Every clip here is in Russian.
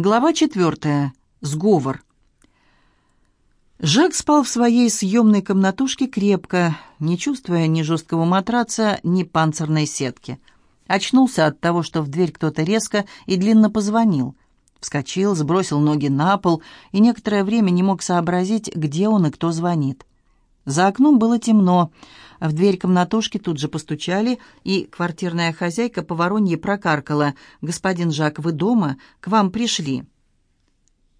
Глава четвертая. Сговор. Жак спал в своей съемной комнатушке крепко, не чувствуя ни жесткого матраца, ни панцирной сетки. Очнулся от того, что в дверь кто-то резко и длинно позвонил. Вскочил, сбросил ноги на пол и некоторое время не мог сообразить, где он и кто звонит. За окном было темно. В дверь комнатушки тут же постучали, и квартирная хозяйка по воронье прокаркала. «Господин Жак, вы дома? К вам пришли».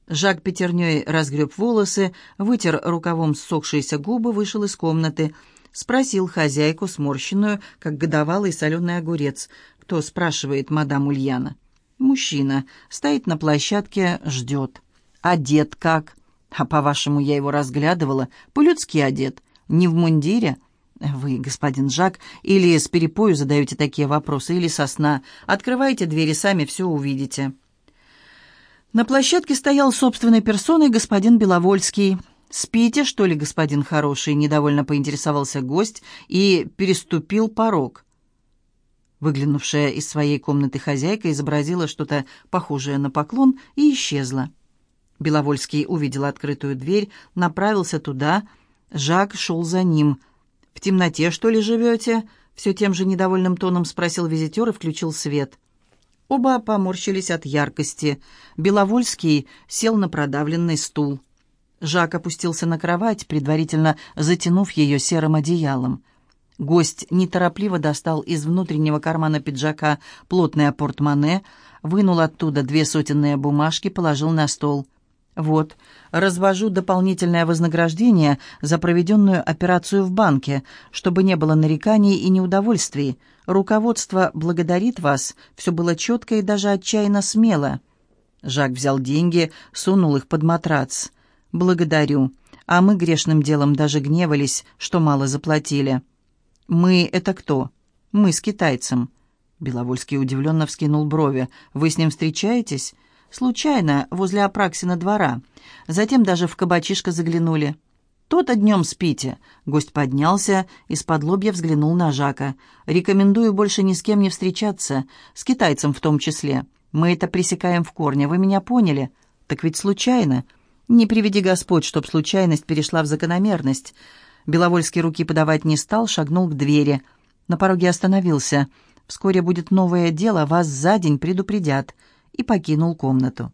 Жак пятерней разгреб волосы, вытер рукавом ссохшиеся губы, вышел из комнаты. Спросил хозяйку, сморщенную, как годовалый соленый огурец. «Кто?» — спрашивает мадам Ульяна. «Мужчина. Стоит на площадке, ждет. Одет как?» А по-вашему, я его разглядывала, по-людски одет, не в мундире. Вы, господин Жак, или с перепою задаете такие вопросы, или со сна. Открывайте двери, сами все увидите. На площадке стоял собственной персоной господин Беловольский. «Спите, что ли, господин хороший?» — недовольно поинтересовался гость и переступил порог. Выглянувшая из своей комнаты хозяйка изобразила что-то похожее на поклон и исчезла. Беловольский увидел открытую дверь, направился туда. Жак шел за ним. «В темноте, что ли, живете?» Все тем же недовольным тоном спросил визитер и включил свет. Оба поморщились от яркости. Беловольский сел на продавленный стул. Жак опустился на кровать, предварительно затянув ее серым одеялом. Гость неторопливо достал из внутреннего кармана пиджака плотное портмоне, вынул оттуда две сотенные бумажки, положил на стол — вот, развожу дополнительное вознаграждение за проведенную операцию в банке, чтобы не было нареканий и неудовольствий. Руководство благодарит вас, все было четко и даже отчаянно смело. Жак взял деньги, сунул их под матрац. «Благодарю. А мы грешным делом даже гневались, что мало заплатили». «Мы — это кто?» «Мы с китайцем». Беловольский удивленно вскинул брови. «Вы с ним встречаетесь?» Случайно, возле Апраксина двора. Затем даже в кабачишко заглянули. «То-то днем спите». Гость поднялся, из-под лобья взглянул на Жака. «Рекомендую больше ни с кем не встречаться, с китайцем в том числе. Мы это пресекаем в корне, вы меня поняли? Так ведь случайно. Не приведи Господь, чтоб случайность перешла в закономерность». Беловольский руки подавать не стал, шагнул к двери. На пороге остановился. «Вскоре будет новое дело, вас за день предупредят» и покинул комнату.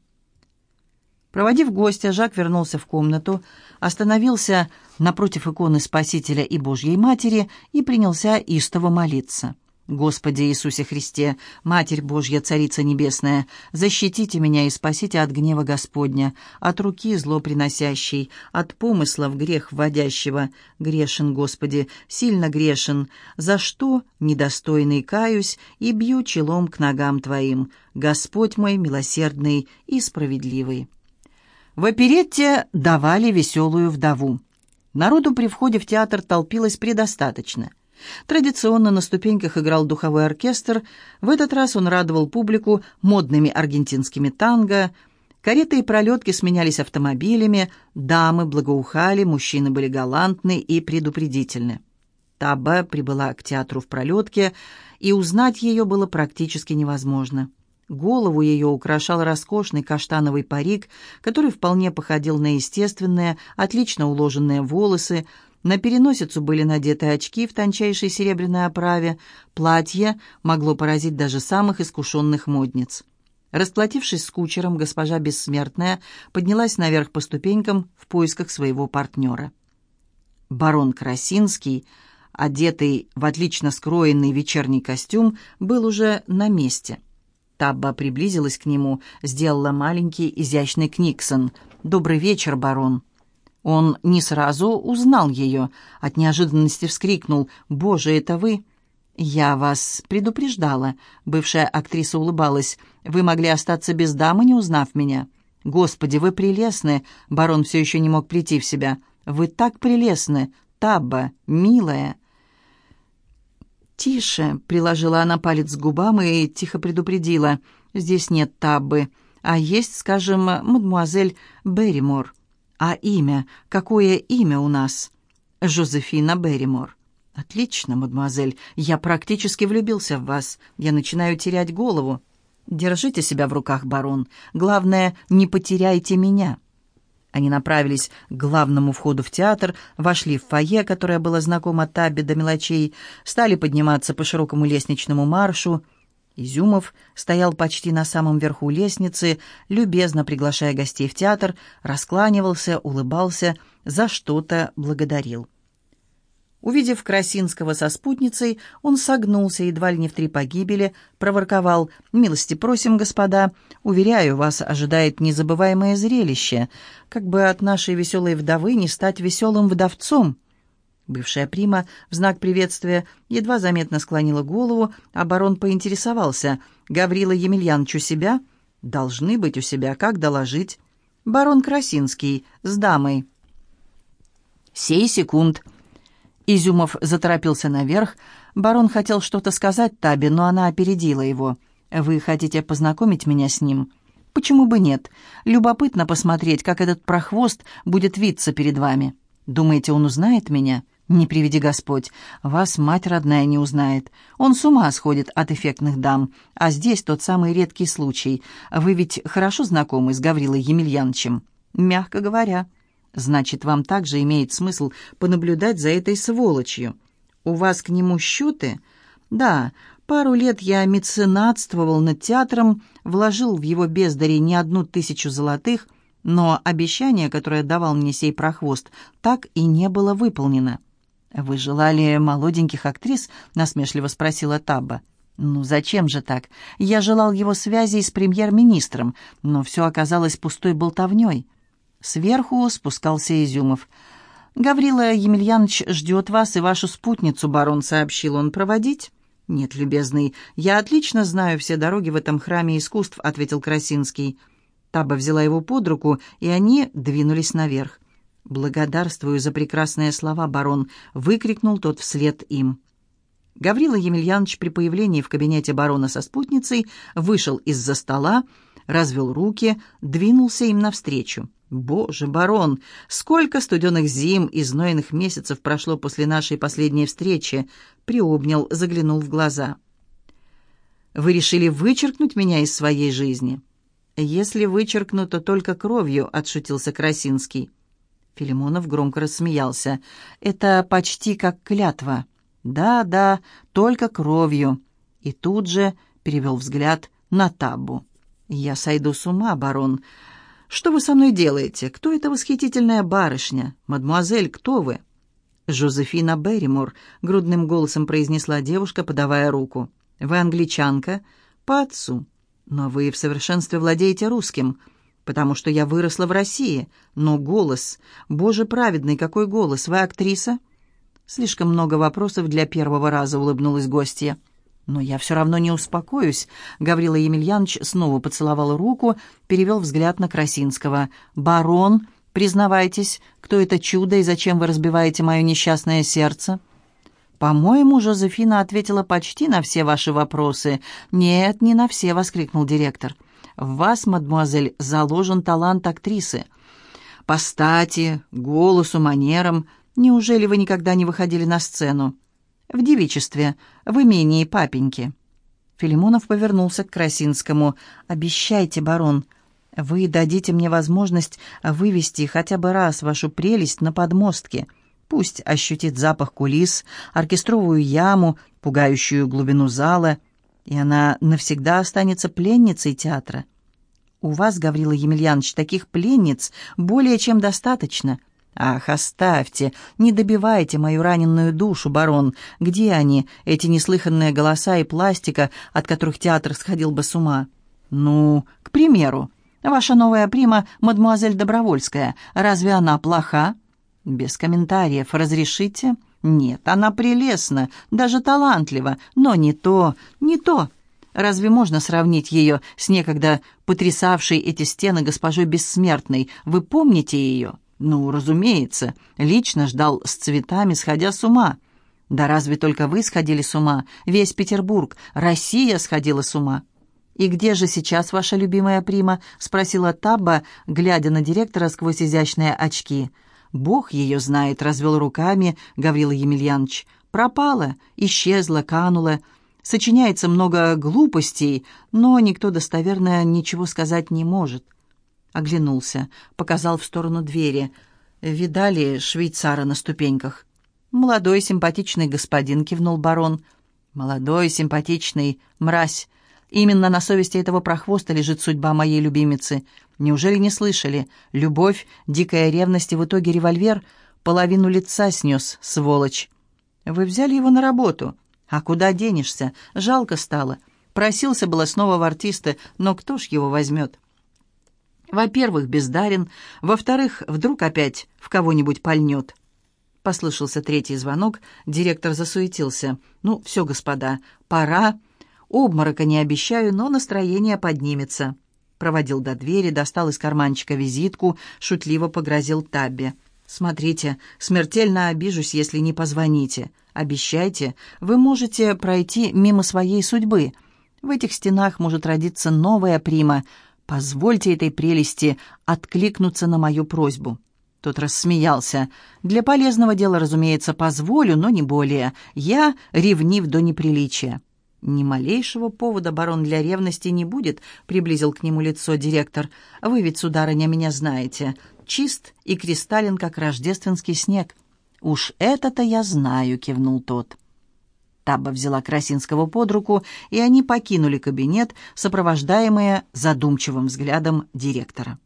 Проводив гостя, Жак вернулся в комнату, остановился напротив иконы Спасителя и Божьей Матери и принялся истово молиться. «Господи Иисусе Христе, Матерь Божья, Царица Небесная, защитите меня и спасите от гнева Господня, от руки зло приносящей, от помыслов грех вводящего. Грешен, Господи, сильно грешен, за что недостойный каюсь и бью челом к ногам Твоим. Господь мой милосердный и справедливый». В оперетте давали веселую вдову. Народу при входе в театр толпилось предостаточно – Традиционно на ступеньках играл духовой оркестр. В этот раз он радовал публику модными аргентинскими танго. Кареты и пролетки сменялись автомобилями, дамы благоухали, мужчины были галантны и предупредительны. Таба прибыла к театру в пролетке, и узнать ее было практически невозможно. Голову ее украшал роскошный каштановый парик, который вполне походил на естественные, отлично уложенные волосы, на переносицу были надеты очки в тончайшей серебряной оправе. Платье могло поразить даже самых искушенных модниц. Расплатившись с кучером, госпожа Бессмертная поднялась наверх по ступенькам в поисках своего партнера. Барон Красинский, одетый в отлично скроенный вечерний костюм, был уже на месте. Табба приблизилась к нему, сделала маленький изящный книксон. «Добрый вечер, барон». Он не сразу узнал ее. От неожиданности вскрикнул «Боже, это вы!» «Я вас предупреждала», — бывшая актриса улыбалась. «Вы могли остаться без дамы, не узнав меня». «Господи, вы прелестны!» — барон все еще не мог прийти в себя. «Вы так прелестны! Табба, милая!» «Тише!» — приложила она палец к губам и тихо предупредила. «Здесь нет Таббы, а есть, скажем, мадмуазель Берримор». «А имя? Какое имя у нас?» «Жозефина Берримор». «Отлично, мадемуазель. Я практически влюбился в вас. Я начинаю терять голову». Держите себя в руках, барон. Главное, не потеряйте меня». Они направились к главному входу в театр, вошли в фойе, которое было знакомо Табе до мелочей, стали подниматься по широкому лестничному маршу. Изюмов стоял почти на самом верху лестницы, любезно приглашая гостей в театр, раскланивался, улыбался, за что-то благодарил. Увидев Красинского со спутницей, он согнулся едва ли не в три погибели, проворковал «Милости просим, господа, уверяю, вас ожидает незабываемое зрелище, как бы от нашей веселой вдовы не стать веселым вдовцом». Бывшая прима в знак приветствия едва заметно склонила голову, а барон поинтересовался «Гаврила Емельянович у себя?» «Должны быть у себя, как доложить?» «Барон Красинский, с дамой». «Сей секунд», Изюмов заторопился наверх. Барон хотел что-то сказать Табе, но она опередила его. «Вы хотите познакомить меня с ним?» «Почему бы нет? Любопытно посмотреть, как этот прохвост будет виться перед вами. Думаете, он узнает меня?» «Не приведи Господь, вас мать родная не узнает. Он с ума сходит от эффектных дам, а здесь тот самый редкий случай. Вы ведь хорошо знакомы с Гаврилой Емельяновичем?» «Мягко говоря». Значит, вам также имеет смысл понаблюдать за этой сволочью. У вас к нему счеты? Да, пару лет я меценатствовал над театром, вложил в его бездари не одну тысячу золотых, но обещание, которое давал мне сей прохвост, так и не было выполнено. «Вы желали молоденьких актрис?» — насмешливо спросила Табба. «Ну зачем же так? Я желал его связей с премьер-министром, но все оказалось пустой болтовней. Сверху спускался Изюмов. «Гаврила Емельянович ждет вас и вашу спутницу, барон», — сообщил он. «Проводить?» «Нет, любезный, я отлично знаю все дороги в этом храме искусств», — ответил Красинский. Таба взяла его под руку, и они двинулись наверх. «Благодарствую за прекрасные слова, барон», — выкрикнул тот вслед им. Гаврила Емельянович при появлении в кабинете барона со спутницей вышел из-за стола, развел руки, двинулся им навстречу. «Боже, барон, сколько студеных зим и знойных месяцев прошло после нашей последней встречи!» Приобнял, заглянул в глаза. «Вы решили вычеркнуть меня из своей жизни?» «Если вычеркну, то только кровью», — отшутился Красинский. Филимонов громко рассмеялся. «Это почти как клятва». «Да, да, только кровью». И тут же перевел взгляд на табу. «Я сойду с ума, барон. «Что вы со мной делаете? Кто эта восхитительная барышня? Мадемуазель, кто вы?» «Жозефина Берримор», — грудным голосом произнесла девушка, подавая руку. «Вы англичанка?» «По отцу. Но вы в совершенстве владеете русским, потому что я выросла в России. Но голос... Боже праведный, какой голос! Вы актриса?» «Слишком много вопросов для первого раза», — улыбнулась гостья. «Но я все равно не успокоюсь», — Гаврила Емельянович снова поцеловал руку, перевел взгляд на Красинского. «Барон, признавайтесь, кто это чудо и зачем вы разбиваете мое несчастное сердце?» «По-моему, Жозефина ответила почти на все ваши вопросы». «Нет, не на все», — воскликнул директор. «В вас, мадемуазель, заложен талант актрисы. По стати, голосу, манерам. Неужели вы никогда не выходили на сцену?» в девичестве, в имении папеньки». Филимонов повернулся к Красинскому. «Обещайте, барон, вы дадите мне возможность вывести хотя бы раз вашу прелесть на подмостке. Пусть ощутит запах кулис, оркестровую яму, пугающую глубину зала, и она навсегда останется пленницей театра. У вас, Гаврила Емельянович, таких пленниц более чем достаточно». «Ах, оставьте! Не добивайте мою раненую душу, барон! Где они, эти неслыханные голоса и пластика, от которых театр сходил бы с ума?» «Ну, к примеру, ваша новая прима, мадемуазель Добровольская, разве она плоха?» «Без комментариев. Разрешите?» «Нет, она прелестна, даже талантлива, но не то, не то. Разве можно сравнить ее с некогда потрясавшей эти стены госпожой Бессмертной? Вы помните ее?» Ну, разумеется, лично ждал с цветами, сходя с ума. Да разве только вы сходили с ума? Весь Петербург, Россия сходила с ума. «И где же сейчас ваша любимая прима?» — спросила Табба, глядя на директора сквозь изящные очки. «Бог ее знает», — развел руками Гаврила Емельянович. «Пропала, исчезла, канула. Сочиняется много глупостей, но никто достоверно ничего сказать не может. Оглянулся, показал в сторону двери. «Видали швейцара на ступеньках?» «Молодой симпатичный господин», — кивнул барон. «Молодой симпатичный, мразь. Именно на совести этого прохвоста лежит судьба моей любимицы. Неужели не слышали? Любовь, дикая ревность и в итоге револьвер половину лица снес, сволочь. Вы взяли его на работу. А куда денешься? Жалко стало. Просился было снова в артисты, но кто ж его возьмет? Во-первых, бездарен. Во-вторых, вдруг опять в кого-нибудь пальнет. Послышался третий звонок, директор засуетился. «Ну, все, господа, пора. Обморока не обещаю, но настроение поднимется». Проводил до двери, достал из карманчика визитку, шутливо погрозил Табби. «Смотрите, смертельно обижусь, если не позвоните. Обещайте, вы можете пройти мимо своей судьбы. В этих стенах может родиться новая прима. Позвольте этой прелести откликнуться на мою просьбу». Тот рассмеялся. «Для полезного дела, разумеется, позволю, но не более. Я ревнив до неприличия». «Ни малейшего повода, барон, для ревности не будет», — приблизил к нему лицо директор. «Вы ведь, сударыня, меня знаете чист и кристаллен, как рождественский снег. «Уж это-то я знаю», — кивнул тот. Табба взяла Красинского под руку, и они покинули кабинет, сопровождаемые задумчивым взглядом директора.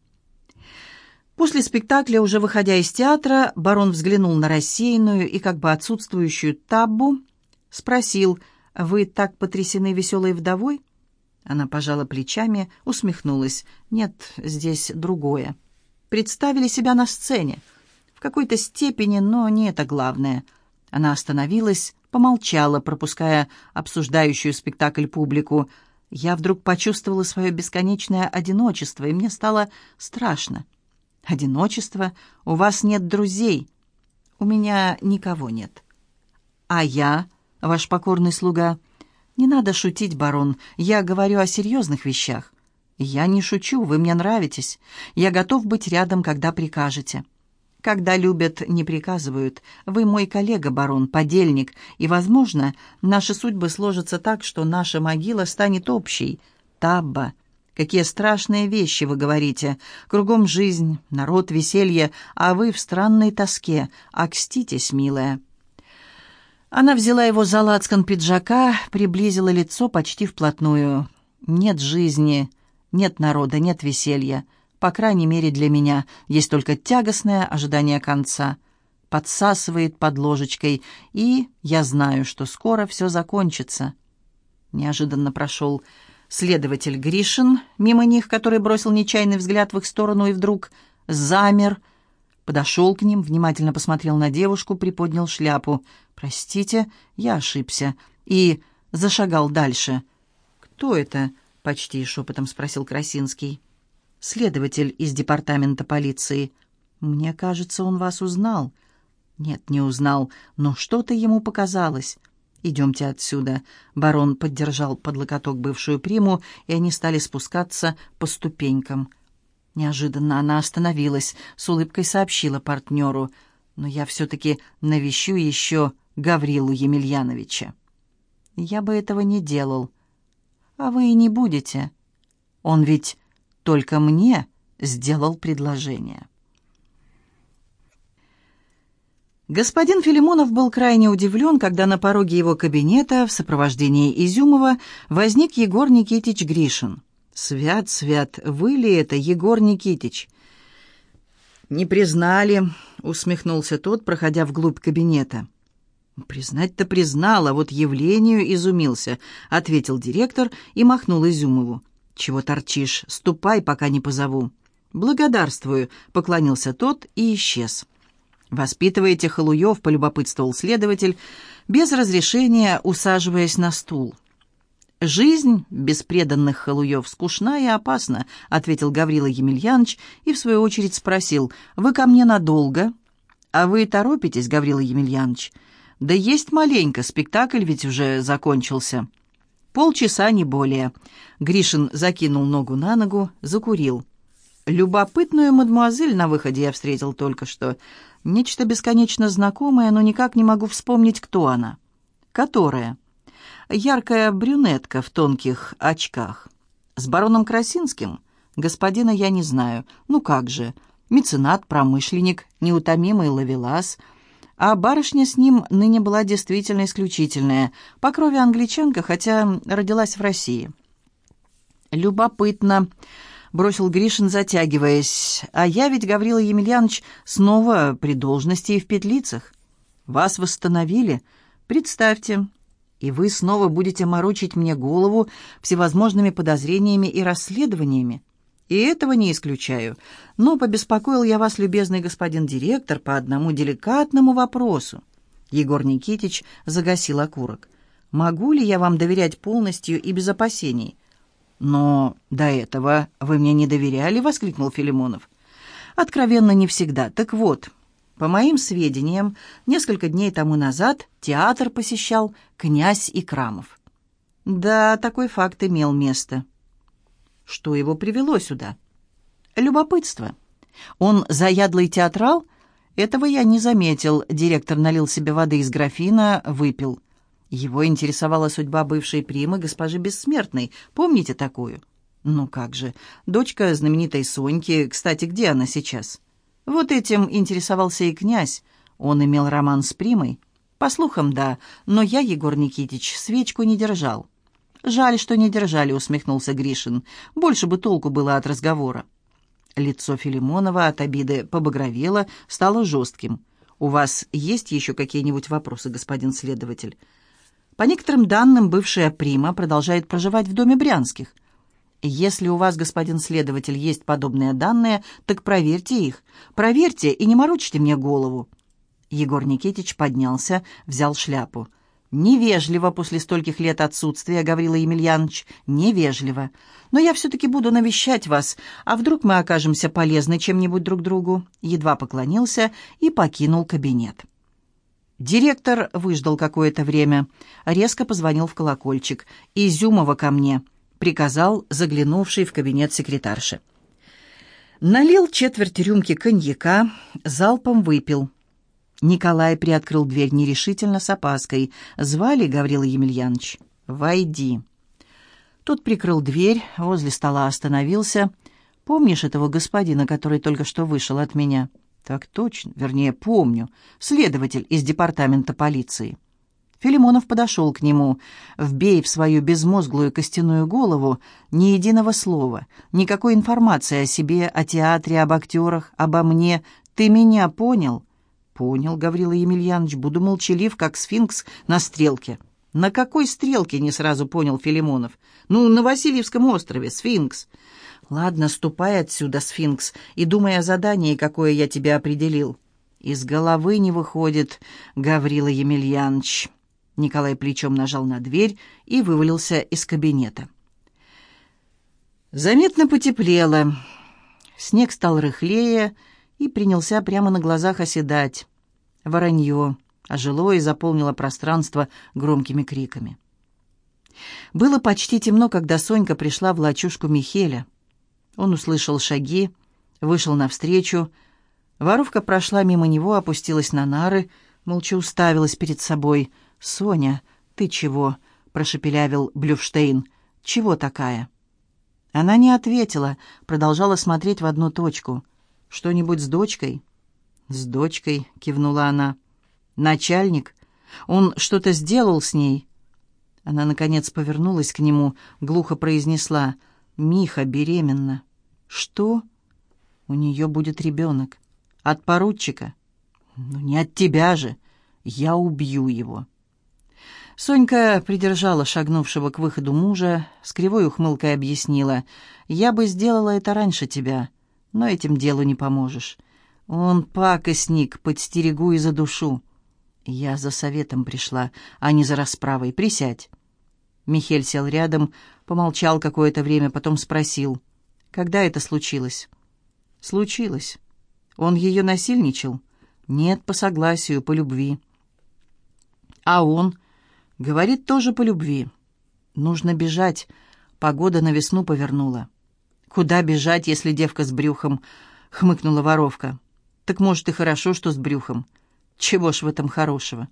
После спектакля, уже выходя из театра, барон взглянул на рассеянную и как бы отсутствующую Таббу, спросил, «Вы так потрясены веселой вдовой?» Она пожала плечами, усмехнулась. «Нет, здесь другое» представили себя на сцене. В какой-то степени, но не это главное. Она остановилась, помолчала, пропуская обсуждающую спектакль публику. Я вдруг почувствовала свое бесконечное одиночество, и мне стало страшно. «Одиночество? У вас нет друзей?» «У меня никого нет». «А я, ваш покорный слуга?» «Не надо шутить, барон. Я говорю о серьезных вещах. «Я не шучу, вы мне нравитесь. Я готов быть рядом, когда прикажете». «Когда любят, не приказывают. Вы мой коллега, барон, подельник, и, возможно, наши судьбы сложатся так, что наша могила станет общей. Табба, какие страшные вещи вы говорите. Кругом жизнь, народ, веселье, а вы в странной тоске. Окститесь, милая». Она взяла его за лацкан пиджака, приблизила лицо почти вплотную. «Нет жизни, нет народа, нет веселья. По крайней мере, для меня есть только тягостное ожидание конца. Подсасывает под ложечкой, и я знаю, что скоро все закончится. Неожиданно прошел следователь Гришин мимо них, который бросил нечаянный взгляд в их сторону и вдруг замер, подошел к ним, внимательно посмотрел на девушку, приподнял шляпу. «Простите, я ошибся», и зашагал дальше. «Кто это?» почти шепотом спросил Красинский. «Следователь из департамента полиции. Мне кажется, он вас узнал». «Нет, не узнал, но что-то ему показалось». «Идемте отсюда». Барон поддержал под локоток бывшую приму, и они стали спускаться по ступенькам. Неожиданно она остановилась, с улыбкой сообщила партнеру. «Но я все-таки навещу еще Гаврилу Емельяновича». «Я бы этого не делал», а вы и не будете. Он ведь только мне сделал предложение. Господин Филимонов был крайне удивлен, когда на пороге его кабинета в сопровождении Изюмова возник Егор Никитич Гришин. «Свят, свят, вы ли это, Егор Никитич?» «Не признали», — усмехнулся тот, проходя вглубь кабинета. «Признать-то признал, а вот явлению изумился», — ответил директор и махнул Изюмову. «Чего торчишь? Ступай, пока не позову». «Благодарствую», — поклонился тот и исчез. «Воспитываете халуев», — полюбопытствовал следователь, без разрешения усаживаясь на стул. «Жизнь без преданных халуев скучна и опасна», — ответил Гаврила Емельянович и, в свою очередь, спросил, «Вы ко мне надолго?» «А вы торопитесь, Гаврила Емельянович?» «Да есть маленько, спектакль ведь уже закончился». «Полчаса, не более». Гришин закинул ногу на ногу, закурил. «Любопытную мадемуазель на выходе я встретил только что. Нечто бесконечно знакомое, но никак не могу вспомнить, кто она». «Которая?» Яркая брюнетка в тонких очках. С бароном Красинским? Господина я не знаю. Ну как же, меценат, промышленник, неутомимый ловелас. А барышня с ним ныне была действительно исключительная, по крови англичанка, хотя родилась в России. «Любопытно», — бросил Гришин, затягиваясь. «А я ведь, Гаврила Емельянович, снова при должности и в петлицах. Вас восстановили? Представьте, и вы снова будете морочить мне голову всевозможными подозрениями и расследованиями. И этого не исключаю. Но побеспокоил я вас, любезный господин директор, по одному деликатному вопросу. Егор Никитич загасил окурок. Могу ли я вам доверять полностью и без опасений? Но до этого вы мне не доверяли, воскликнул Филимонов. Откровенно не всегда. Так вот, по моим сведениям, несколько дней тому назад театр посещал князь Икрамов. Да, такой факт имел место. Что его привело сюда? Любопытство. Он заядлый театрал? Этого я не заметил. Директор налил себе воды из графина, выпил. Его интересовала судьба бывшей примы госпожи Бессмертной. Помните такую? Ну как же, дочка знаменитой Соньки. Кстати, где она сейчас?» Вот этим интересовался и князь. Он имел роман с Примой. По слухам, да, но я, Егор Никитич, свечку не держал. «Жаль, что не держали», — усмехнулся Гришин. «Больше бы толку было от разговора». Лицо Филимонова от обиды побагровело, стало жестким. «У вас есть еще какие-нибудь вопросы, господин следователь?» По некоторым данным, бывшая Прима продолжает проживать в доме Брянских — если у вас, господин следователь, есть подобные данные, так проверьте их. Проверьте и не морочьте мне голову». Егор Никитич поднялся, взял шляпу. «Невежливо после стольких лет отсутствия, Гаврила Емельянович, невежливо. Но я все-таки буду навещать вас, а вдруг мы окажемся полезны чем-нибудь друг другу?» Едва поклонился и покинул кабинет. Директор выждал какое-то время, резко позвонил в колокольчик. «Изюмова ко мне!» Приказал заглянувший в кабинет секретарши. Налил четверть рюмки коньяка, залпом выпил. Николай приоткрыл дверь нерешительно с опаской. Звали Гаврила Емельянович. «Войди». Тот прикрыл дверь, возле стола остановился. «Помнишь этого господина, который только что вышел от меня?» «Так точно, вернее, помню. Следователь из департамента полиции». Филимонов подошел к нему. «Вбей в свою безмозглую костяную голову ни единого слова, никакой информации о себе, о театре, об актерах, обо мне. Ты меня понял?» «Понял, Гаврила Емельянович, буду молчалив, как сфинкс на стрелке». «На какой стрелке?» — не сразу понял Филимонов. «Ну, на Васильевском острове, сфинкс». «Ладно, ступай отсюда, сфинкс, и думай о задании, какое я тебе определил». «Из головы не выходит, Гаврила Емельянович». Николай плечом нажал на дверь и вывалился из кабинета. Заметно потеплело. Снег стал рыхлее и принялся прямо на глазах оседать. Воронье ожило и заполнило пространство громкими криками. Было почти темно, когда Сонька пришла в лачушку Михеля. Он услышал шаги, вышел навстречу. Воровка прошла мимо него, опустилась на нары, молча уставилась перед собой — «Соня, ты чего?» — прошепелявил Блюфштейн. «Чего такая?» Она не ответила, продолжала смотреть в одну точку. «Что-нибудь с дочкой?» «С дочкой», — кивнула она. «Начальник? Он что-то сделал с ней?» Она, наконец, повернулась к нему, глухо произнесла. «Миха беременна». «Что?» «У нее будет ребенок. От поручика?» «Ну, не от тебя же. Я убью его». Сонька придержала шагнувшего к выходу мужа, с кривой ухмылкой объяснила. «Я бы сделала это раньше тебя, но этим делу не поможешь. Он пакостник, подстерегу и за душу. Я за советом пришла, а не за расправой. Присядь». Михель сел рядом, помолчал какое-то время, потом спросил. «Когда это случилось?» «Случилось. Он ее насильничал?» «Нет, по согласию, по любви». «А он?» Говорит тоже по любви. Нужно бежать. Погода на весну повернула. Куда бежать, если девка с брюхом? Хмыкнула воровка. Так может и хорошо, что с брюхом. Чего ж в этом хорошего?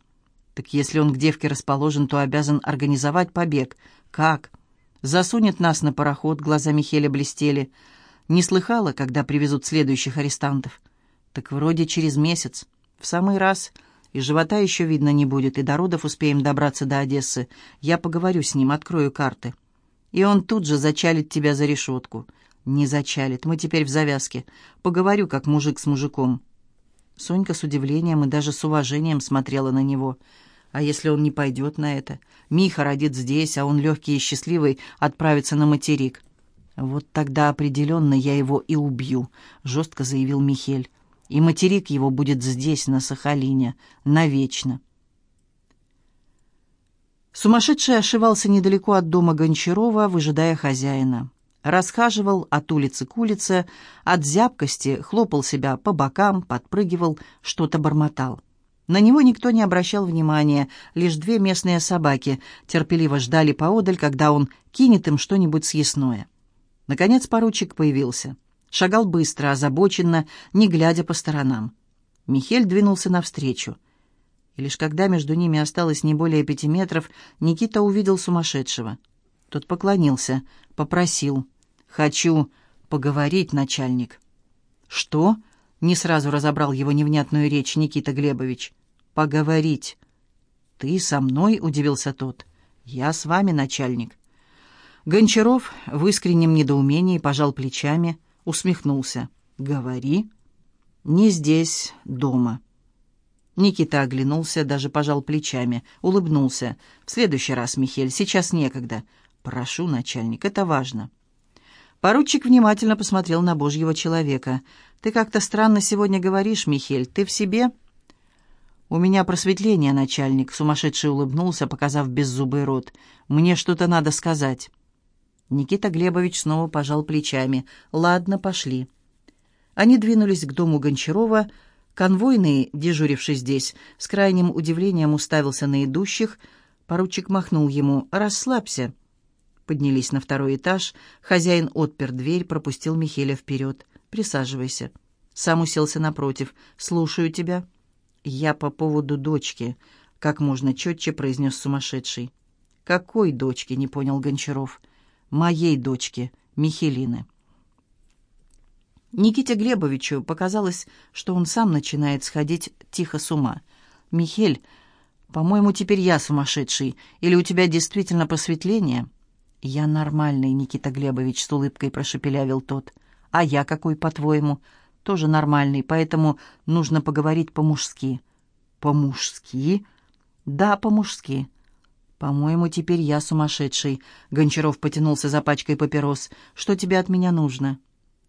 Так если он к девке расположен, то обязан организовать побег. Как? Засунет нас на пароход, глаза Михеля блестели. Не слыхала, когда привезут следующих арестантов? Так вроде через месяц. В самый раз. И живота еще видно не будет, и до родов успеем добраться до Одессы. Я поговорю с ним, открою карты. И он тут же зачалит тебя за решетку. Не зачалит, мы теперь в завязке. Поговорю, как мужик с мужиком. Сонька с удивлением и даже с уважением смотрела на него — а если он не пойдет на это? Миха родит здесь, а он легкий и счастливый отправится на материк. «Вот тогда определенно я его и убью», — жестко заявил Михель. «И материк его будет здесь, на Сахалине, навечно». Сумасшедший ошивался недалеко от дома Гончарова, выжидая хозяина. Расхаживал от улицы к улице, от зябкости, хлопал себя по бокам, подпрыгивал, что-то бормотал. На него никто не обращал внимания, лишь две местные собаки терпеливо ждали поодаль, когда он кинет им что-нибудь съестное. Наконец поручик появился. Шагал быстро, озабоченно, не глядя по сторонам. Михель двинулся навстречу. И лишь когда между ними осталось не более пяти метров, Никита увидел сумасшедшего. Тот поклонился, попросил. «Хочу поговорить, начальник». «Что?» Не сразу разобрал его невнятную речь Никита Глебович. «Поговорить». «Ты со мной?» — удивился тот. «Я с вами, начальник». Гончаров в искреннем недоумении пожал плечами, усмехнулся. «Говори». «Не здесь, дома». Никита оглянулся, даже пожал плечами, улыбнулся. «В следующий раз, Михель, сейчас некогда». «Прошу, начальник, это важно». Поручик внимательно посмотрел на божьего человека. «Ты как-то странно сегодня говоришь, Михель. Ты в себе?» «У меня просветление, начальник», — сумасшедший улыбнулся, показав беззубый рот. «Мне что-то надо сказать». Никита Глебович снова пожал плечами. «Ладно, пошли». Они двинулись к дому Гончарова. Конвойный, дежуривший здесь, с крайним удивлением уставился на идущих. Поручик махнул ему. «Расслабься». Поднялись на второй этаж. Хозяин отпер дверь, пропустил Михеля вперед. «Присаживайся». Сам уселся напротив. «Слушаю тебя». «Я по поводу дочки», — как можно четче произнес сумасшедший. «Какой дочки?» — не понял Гончаров. «Моей дочки, Михелины». Никите Глебовичу показалось, что он сам начинает сходить тихо с ума. «Михель, по-моему, теперь я сумасшедший. Или у тебя действительно просветление?» «Я нормальный, Никита Глебович», — с улыбкой прошепелявил тот. «А я какой, по-твоему?» «Тоже нормальный, поэтому нужно поговорить по-мужски». «По-мужски?» «Да, по-мужски». «По-моему, теперь я сумасшедший», — Гончаров потянулся за пачкой папирос. «Что тебе от меня нужно?»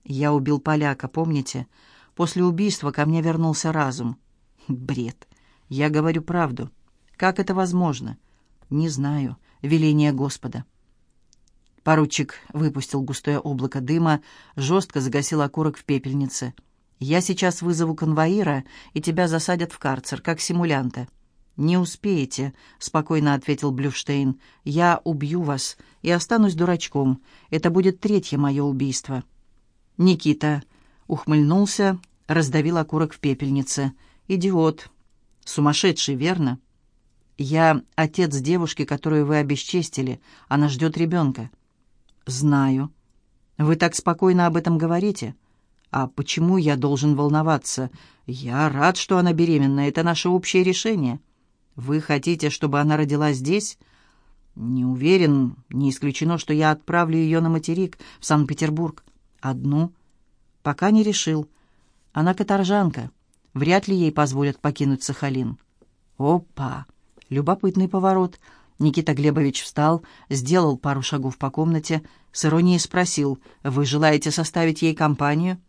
«Я убил поляка, помните? После убийства ко мне вернулся разум». «Бред. Я говорю правду. Как это возможно?» «Не знаю. Веление Господа». Поручик выпустил густое облако дыма, жестко загасил окурок в пепельнице. «Я сейчас вызову конвоира, и тебя засадят в карцер, как симулянта». «Не успеете», — спокойно ответил Блюштейн. «Я убью вас и останусь дурачком. Это будет третье мое убийство». Никита ухмыльнулся, раздавил окурок в пепельнице. «Идиот. Сумасшедший, верно?» «Я отец девушки, которую вы обесчестили. Она ждет ребенка». «Знаю». «Вы так спокойно об этом говорите?» «А почему я должен волноваться? Я рад, что она беременна. Это наше общее решение». «Вы хотите, чтобы она родилась здесь?» «Не уверен. Не исключено, что я отправлю ее на материк, в Санкт-Петербург. Одну?» «Пока не решил. Она каторжанка. Вряд ли ей позволят покинуть Сахалин». «Опа! Любопытный поворот. Никита Глебович встал, сделал пару шагов по комнате, с иронией спросил, «Вы желаете составить ей компанию?»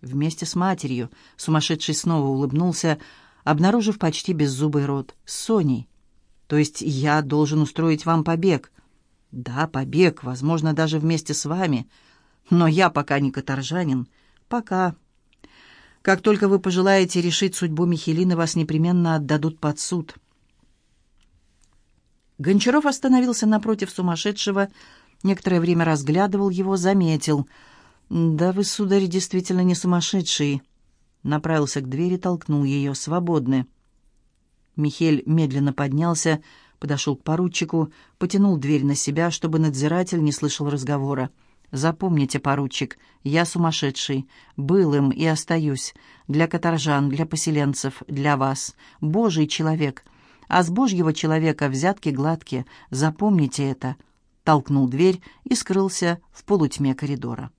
Вместе с матерью сумасшедший снова улыбнулся, обнаружив почти беззубый рот. «С Соней. То есть я должен устроить вам побег?» «Да, побег, возможно, даже вместе с вами. Но я пока не каторжанин. Пока. Как только вы пожелаете решить судьбу Михелины, вас непременно отдадут под суд». Гончаров остановился напротив сумасшедшего, некоторое время разглядывал его, заметил. «Да вы, сударь, действительно не сумасшедший». Направился к двери, толкнул ее. «Свободны». Михель медленно поднялся, подошел к поручику, потянул дверь на себя, чтобы надзиратель не слышал разговора. «Запомните, поручик, я сумасшедший. Был им и остаюсь. Для каторжан, для поселенцев, для вас. Божий человек. А с божьего человека взятки гладкие. Запомните это». Толкнул дверь и скрылся в полутьме коридора.